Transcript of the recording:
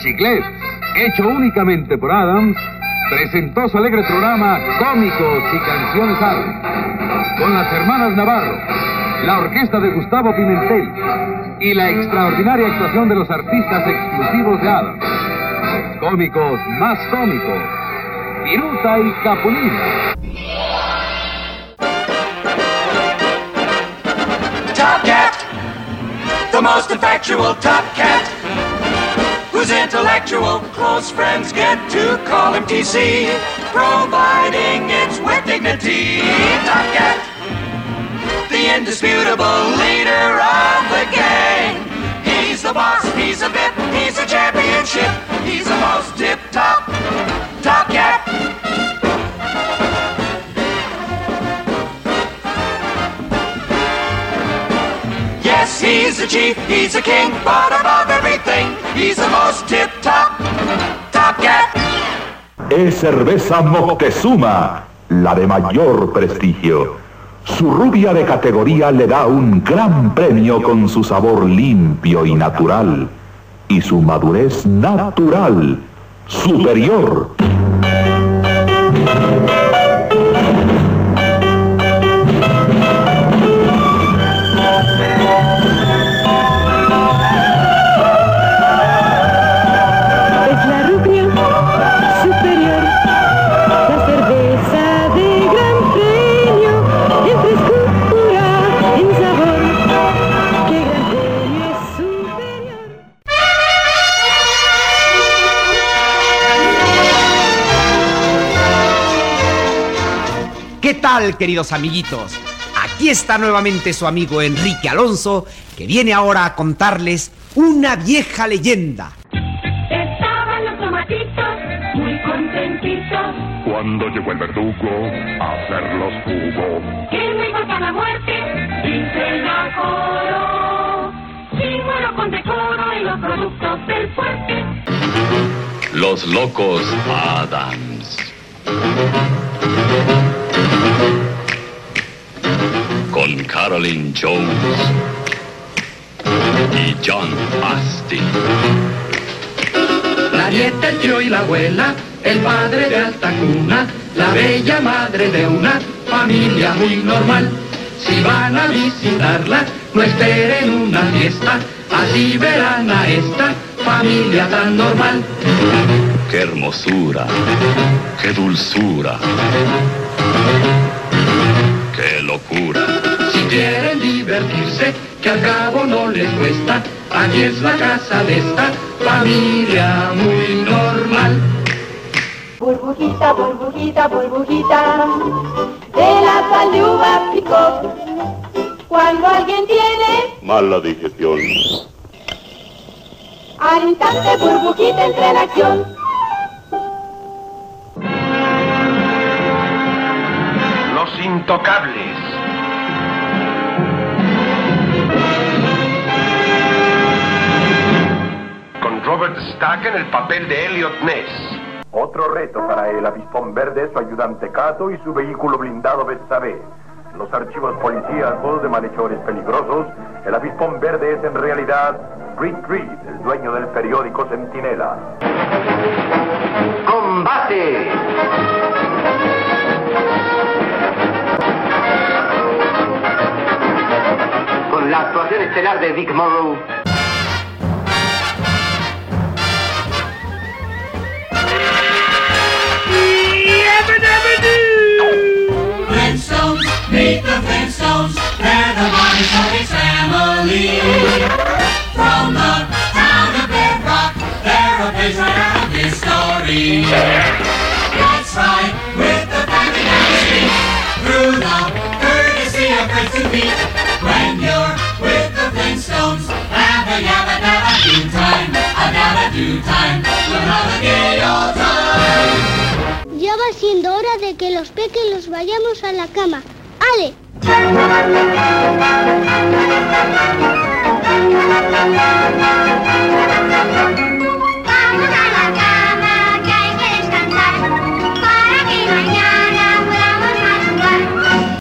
Chiclets, hecho únicamente por Adams, presentó su alegre programa Cómicos y Canciones Árabes, con las hermanas Navarro, la orquesta de Gustavo Pimentel y la extraordinaria actuación de los artistas exclusivos de Adams. Los cómicos más cómicos, Viruta y Capulina. Top Cat, the most effectual Top Cat, whose intellectual close friends get to call him TC, providing it's with dignity. Top Cat, the indisputable leader of the gang. He's the boss, he's a bit, he's a championship, he's the most tip top, Top Cat. Yes, he's the chief, he's the king, but above everything, Es cerveza Moctezuma, la de mayor prestigio. Su rubia de categoría le da un gran premio con su sabor limpio y natural. Y su madurez natural, superior. ¿Qué tal, queridos amiguitos? Aquí está nuevamente su amigo Enrique Alonso, que viene ahora a contarles una vieja leyenda. Estaban los tomatitos muy contentitos. Cuando llegó el verdugo a hacerlos jugo. Que me importa la muerte, dice la coro. Si muero con decoro en los productos del fuerte. Los locos Adams. Carolyn Jones y John Astin. La nieta, el tío y la abuela, el padre de alta cuna, la bella madre de una familia muy normal. Si van a visitarla, no esperen una fiesta, así verán a esta familia tan normal. Qué hermosura, qué dulzura, qué locura. Quieren divertirse, que al cabo no les cuesta, aquí es la casa de esta familia muy normal. Burbujita, burbujita, burbujita, de la sal de uva picó. Cuando alguien tiene Mala digestión. al instante burbujita entre la acción. Los Intocables. Robert Stack en el papel de Elliot Ness. Otro reto para el avispón verde, su ayudante Cato y su vehículo blindado Betsabe. Los archivos policíacos de malhechores peligrosos, el avispón verde es en realidad Reed Reed, el dueño del periódico Centinela. ¡Combate! Con la actuación estelar de Dick Morrow. From the town of. Ya va siendo hora de que los pequeños vayamos a la cama. ¡Ale! Thank you.